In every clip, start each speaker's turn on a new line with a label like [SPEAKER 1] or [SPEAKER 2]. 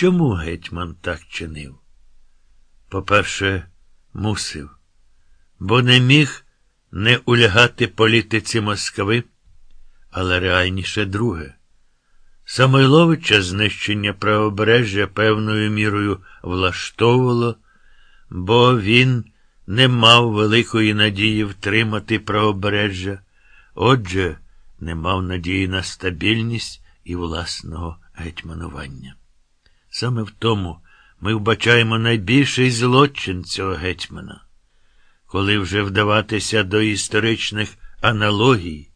[SPEAKER 1] Чому гетьман так чинив? По-перше, мусив, бо не міг не улягати політиці Москви, але реальніше друге. Самойловича знищення правобережжя певною мірою влаштовувало, бо він не мав великої надії втримати правобережжя, отже, не мав надії на стабільність і власного гетьманування. Саме в тому ми вбачаємо найбільший злочин цього гетьмана. Коли вже вдаватися до історичних аналогій,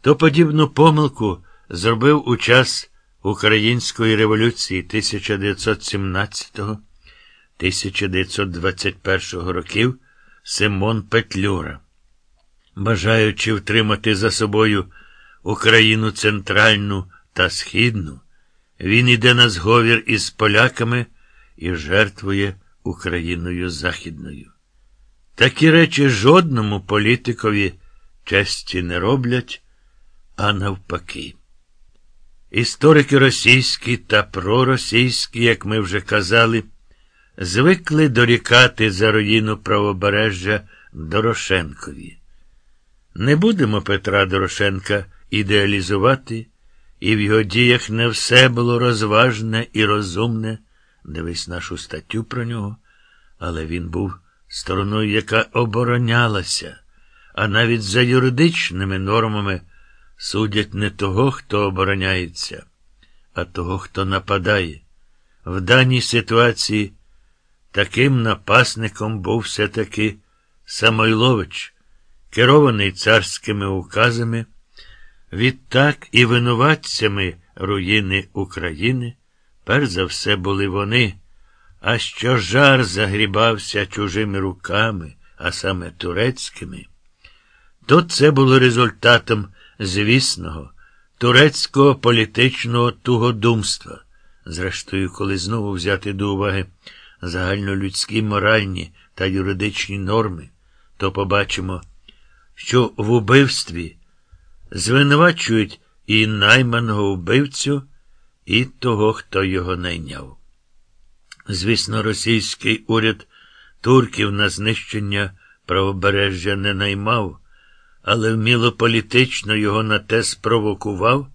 [SPEAKER 1] то подібну помилку зробив у час Української революції 1917-1921 років Симон Петлюра. Бажаючи втримати за собою Україну центральну та східну, він іде на зговір із поляками і жертвує Україною Західною. Такі речі жодному політикові честі не роблять, а навпаки. Історики російські та проросійські, як ми вже казали, звикли дорікати за руїну правобережжя Дорошенкові. Не будемо Петра Дорошенка ідеалізувати, і в його діях не все було розважне і розумне. Дивись нашу статтю про нього, але він був стороною, яка оборонялася, а навіть за юридичними нормами судять не того, хто обороняється, а того, хто нападає. В даній ситуації таким напасником був все-таки Самойлович, керований царськими указами, відтак і винуватцями руїни України, перш за все були вони, а що жар загрібався чужими руками, а саме турецькими, то це було результатом звісного, турецького політичного тугодумства. Зрештою, коли знову взяти до уваги загальнолюдські моральні та юридичні норми, то побачимо, що в убивстві звинувачують і найманого вбивцю, і того, хто його найняв. Звісно, російський уряд турків на знищення правобережжя не наймав але вміло політично його на те спровокував,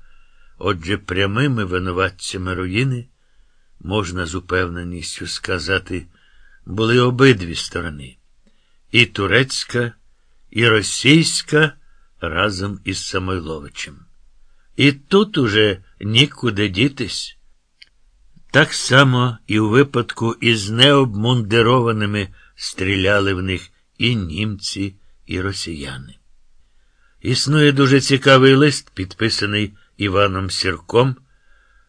[SPEAKER 1] отже, прямими винуватцями руїни, можна з упевненістю сказати, були обидві сторони і турецька, і російська разом із Самойловичем. І тут уже нікуди дітись. Так само і у випадку із необмундированими стріляли в них і німці, і росіяни. Існує дуже цікавий лист, підписаний Іваном Сірком.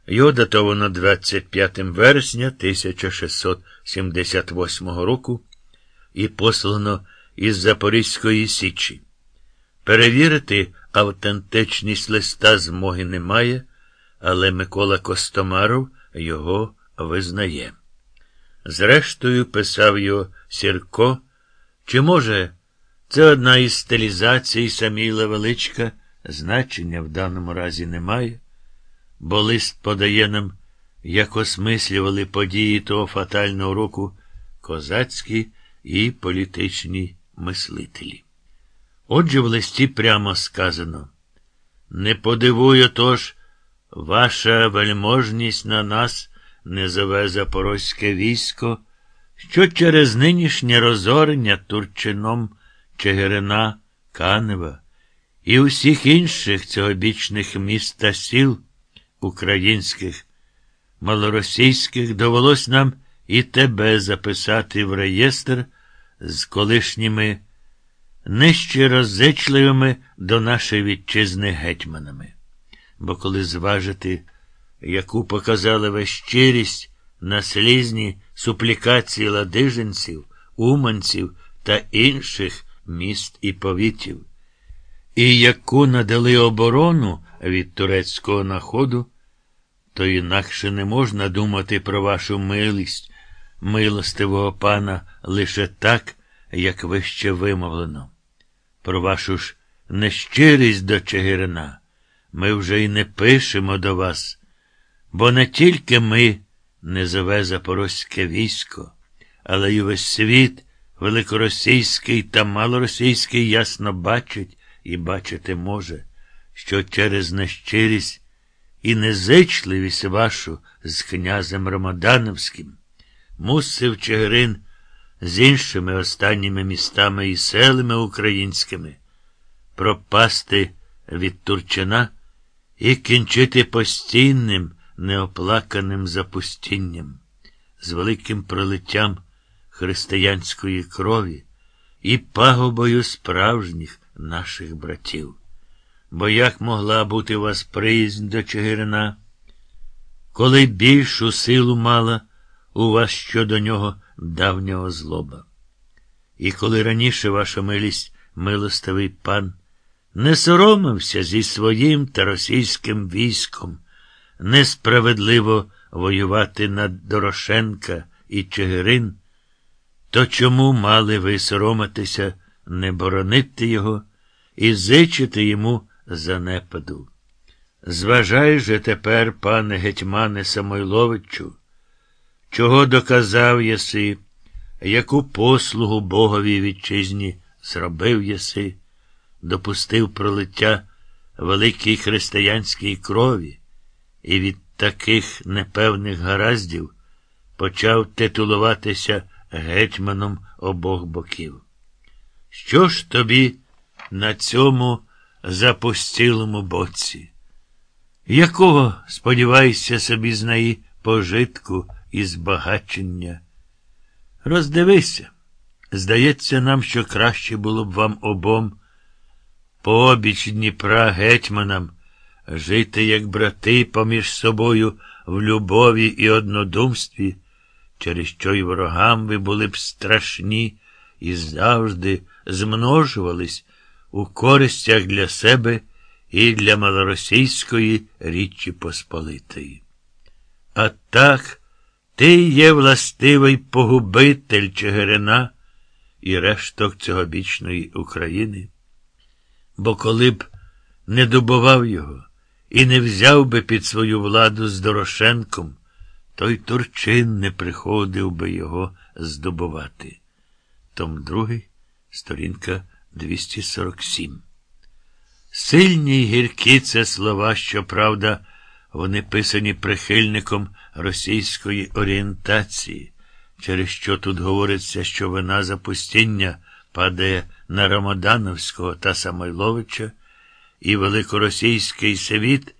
[SPEAKER 1] Його датовано 25 вересня 1678 року і послано із Запорізької Січі. Перевірити автентичність листа змоги немає, але Микола Костомаров його визнає. Зрештою, писав його Сірко, чи може це одна із стилізацій Саміла Величка, значення в даному разі немає, бо лист подає нам, як осмислювали події того фатального року козацькі і політичні мислителі. Отже, в листі прямо сказано не подивує тож, ваша вельможність на нас не зове запорозьке військо, що через нинішнє розорення Турчином. Чигирина, Канева і усіх інших цьогобічних міст та сіл українських, малоросійських довелось нам і тебе записати в реєстр з колишніми нещирозичливими до нашої вітчизни гетьманами. Бо коли зважити, яку показали ви щирість на слізні суплікації ладиженців, уманців та інших міст і повітів, і яку надали оборону від турецького находу, то інакше не можна думати про вашу милість, милостивого пана, лише так, як вище вимовлено. Про вашу ж нещирість до Чигирина. Ми вже й не пишемо до вас, бо не тільки ми не зове запорозьке військо, але й увесь світ великоросійський та малоросійський ясно бачить і бачити може, що через нещирість і незичливість вашу з князем Ромодановським мусив Чигирин з іншими останніми містами і селами українськими пропасти від Турчина і кінчити постійним неоплаканим запустінням, з великим пролиттям християнської крові і пагубою справжніх наших братів. Бо як могла бути у вас приязнь до Чигирина, коли більшу силу мала у вас щодо нього давнього злоба? І коли раніше ваша милість, милостивий пан, не соромився зі своїм та російським військом несправедливо воювати над Дорошенка і Чигирин, то чому мали ви соромитися, не боронити його і зичити йому занепаду? Зважай же тепер, пане гетьмане Самойловичу, чого доказав єси, яку послугу Богові вітчизні зробив єси, допустив пролиття великій християнській крові, і від таких непевних гараздів почав титулуватися гетьманом обох боків. Що ж тобі на цьому запустілому боці? Якого, сподіваєшся собі з неї пожитку і збагачення? Роздивися. Здається нам, що краще було б вам обом пообіч Дніпра гетьманам жити як брати поміж собою в любові і однодумстві через що й ворогам ви були б страшні і завжди змножувались у користях для себе і для малоросійської Річчі Посполитої. А так ти є властивий погубитель Чигирина і решток цьогобічної України. Бо коли б не добував його і не взяв би під свою владу з Дорошенком, той Турчин не приходив би його здобувати. Том 2, сторінка 247. Сильні й гіркі це слова, щоправда, вони писані прихильником російської орієнтації, через що тут говориться, що вина запустіння падає на Рамадановського та Самойловича, і великоросійський світ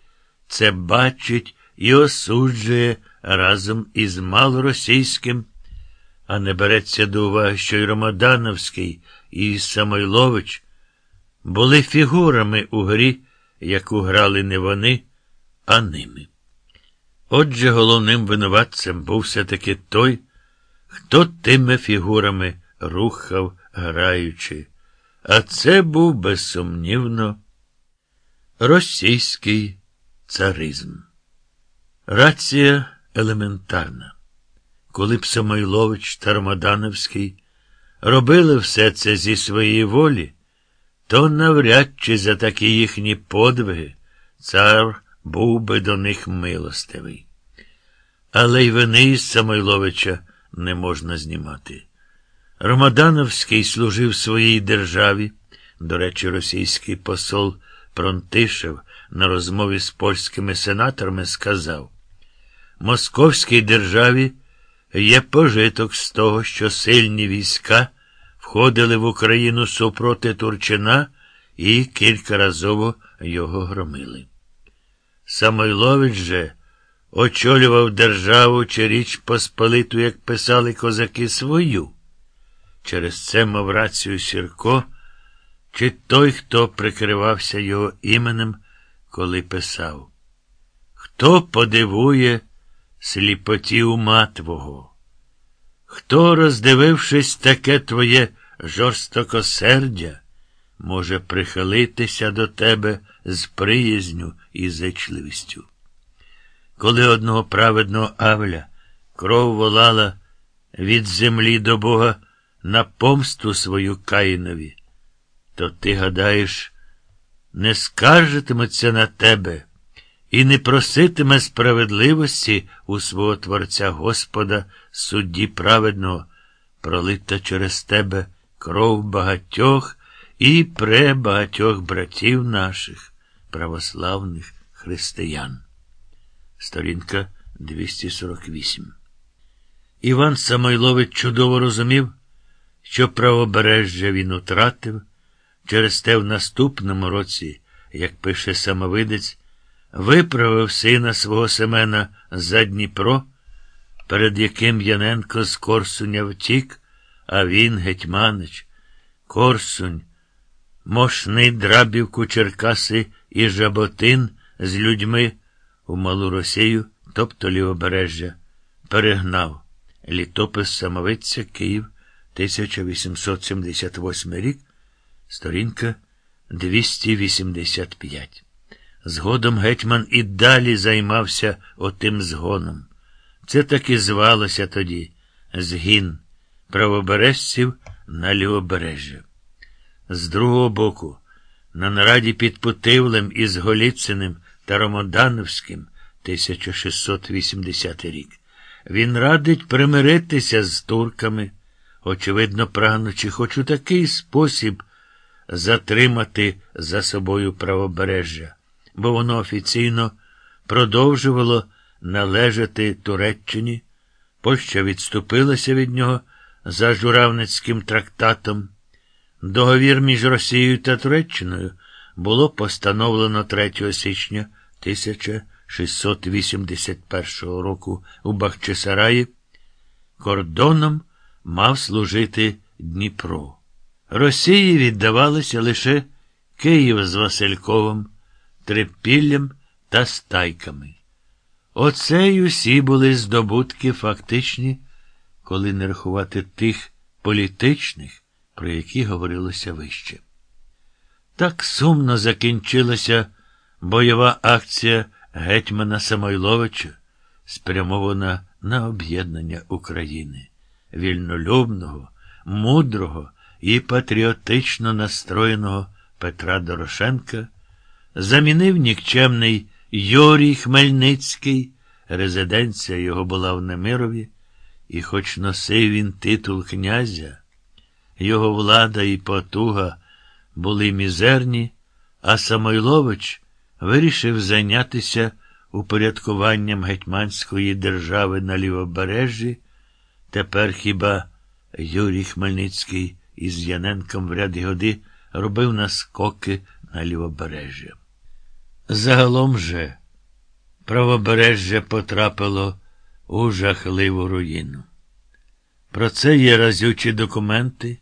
[SPEAKER 1] це бачить і осуджує разом із малоросійським, а не береться до уваги, що й Ромадановський і Самойлович були фігурами у грі, яку грали не вони, а ними. Отже, головним винуватцем був все-таки той, хто тими фігурами рухав, граючи, а це був безсумнівно російський царизм. Рація елементарна. Коли б Самойлович та Ромадановський робили все це зі своєї волі, то навряд чи за такі їхні подвиги цар був би до них милостивий. Але й вини із Самойловича не можна знімати. Ромадановський служив своїй державі, до речі, російський посол Пронтишев на розмові з польськими сенаторами сказав Московській державі є пожиток з того, що сильні війська входили в Україну супроти Турчина і кількаразово його громили. Самойлович же очолював державу чи річ Посполиту, як писали козаки свою. Через це мав рацію Сірко, чи той, хто прикривався його іменем, коли писав. Хто подивує сліпоті ума Твого. Хто, роздивившись таке твоє жорстокосердя, може прихилитися до тебе з приязню і зичливістю? Коли одного праведного Авля кров волала від землі до Бога на помсту свою Каїнові, то ти гадаєш, не скаржитиметься на тебе і не проситиме справедливості у свого Творця Господа, судді праведного, пролита через тебе кров багатьох і пребагатьох братів наших, православних християн. Сторінка 248. Іван Самойлович чудово розумів, що правобережжя він утратив, через те в наступному році, як пише самовидець, виправив сина свого Семена за Дніпро, перед яким Яненко з Корсуня втік, а він, Гетьманич, Корсунь, Мошний драбівку Черкаси і Жаботин з людьми у Малу Росію, тобто лівобережжя, перегнав літопис самовиця Київ, 1878 рік, сторінка 285. Згодом гетьман і далі займався отим згоном. Це таки звалося тоді згін правобережців на лівобережжя. З другого боку, на нараді під Путивлем із Голіциним та Ромодановським 1680 рік, він радить примиритися з турками, очевидно, прагнучи хоч у такий спосіб затримати за собою правобережжя, бо воно офіційно продовжувало належати Туреччині, Польща відступилася від нього за Журавницьким трактатом. Договір між Росією та Туреччиною було постановлено 3 січня 1681 року у Бахчисараї. Кордоном мав служити Дніпро. Росії віддавалося лише Київ з Васильковим, Трипіллям та Стайками. Оце й усі були здобутки фактичні, коли не рахувати тих політичних, про які говорилося вище. Так сумно закінчилася бойова акція гетьмана Самойловича, спрямована на об'єднання України, вільнолюбного, мудрого і патріотично настроєного Петра Дорошенка, замінив нікчемний Юрій Хмельницький, резиденція його була в Немирові, і хоч носив він титул князя, його влада і потуга були мізерні, а Самойлович вирішив зайнятися упорядкуванням гетьманської держави на лівобережжі. Тепер хіба Юрій Хмельницький із Яненком в ряді годи робив наскоки на лівобережжя. Загалом же правобережжя потрапило у жахливу руїну. Про це є разючі документи,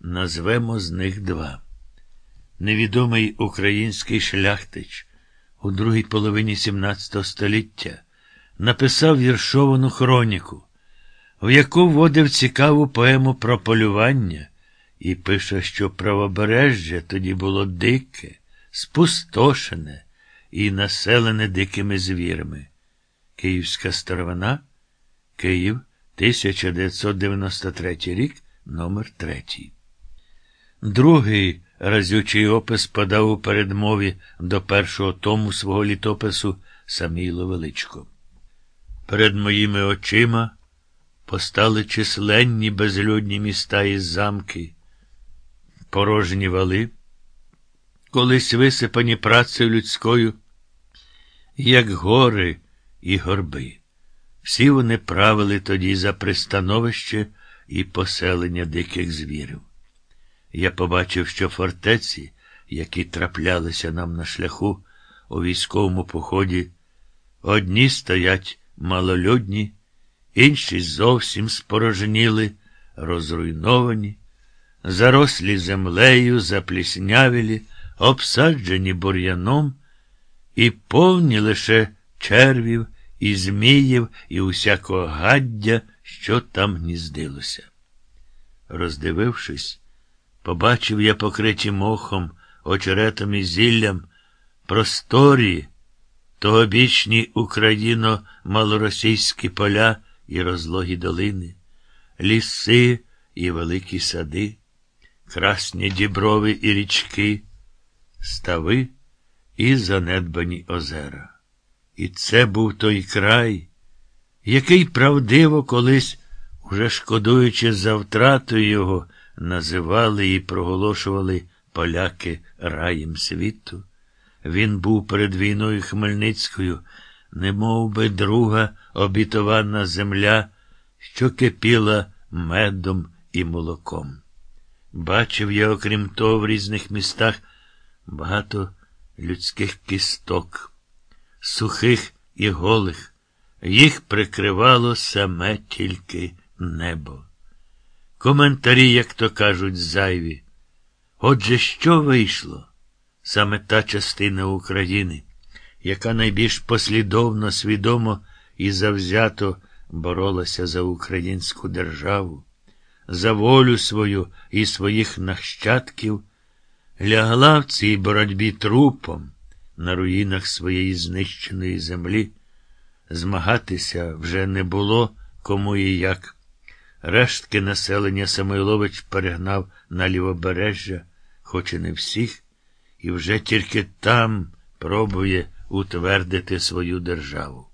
[SPEAKER 1] назвемо з них два. Невідомий український шляхтич у другій половині XVII століття написав віршовану хроніку, в яку вводив цікаву поему про полювання і пише, що правобережжя тоді було дике, спустошене і населене дикими звірами. Київська старовина, Київ, 1993 рік, номер 3 Другий разючий опис подав у передмові до першого тому свого літопису Саміло Величко. Перед моїми очима постали численні безлюдні міста і замки, порожні вали, колись висипані працею людською, як гори і горби. Всі вони правили тоді за пристановище і поселення диких звірів. Я побачив, що фортеці, які траплялися нам на шляху у військовому поході, одні стоять малолюдні, інші зовсім спорожніли, розруйновані, зарослі землею, запліснявілі, обсаджені бур'яном і повні лише червів, і зміїв, і усякого гаддя, що там гніздилося. Роздивившись, побачив я покриті мохом, очеретом і зіллям, просторі, тогобічні Україно малоросійські поля і розлогі долини, ліси і великі сади, красні діброви і річки, стави і занедбані озера. І це був той край, який правдиво колись, уже шкодуючи за втратою його, називали і проголошували поляки раєм світу. Він був перед війною Хмельницькою, не би друга обітована земля, що кипіла медом і молоком. Бачив я, окрім того, в різних містах багато людських кісток, сухих і голих, їх прикривало саме тільки небо. Коментарі, як то кажуть, зайві. Отже, що вийшло? Саме та частина України, яка найбільш послідовно, свідомо і завзято боролася за українську державу, за волю свою і своїх нащадків, лягла в цій боротьбі трупом на руїнах своєї знищеної землі. Змагатися вже не було кому і як. Рештки населення Самойлович перегнав на лівобережжя, хоч і не всіх, і вже тільки там пробує утвердити свою державу.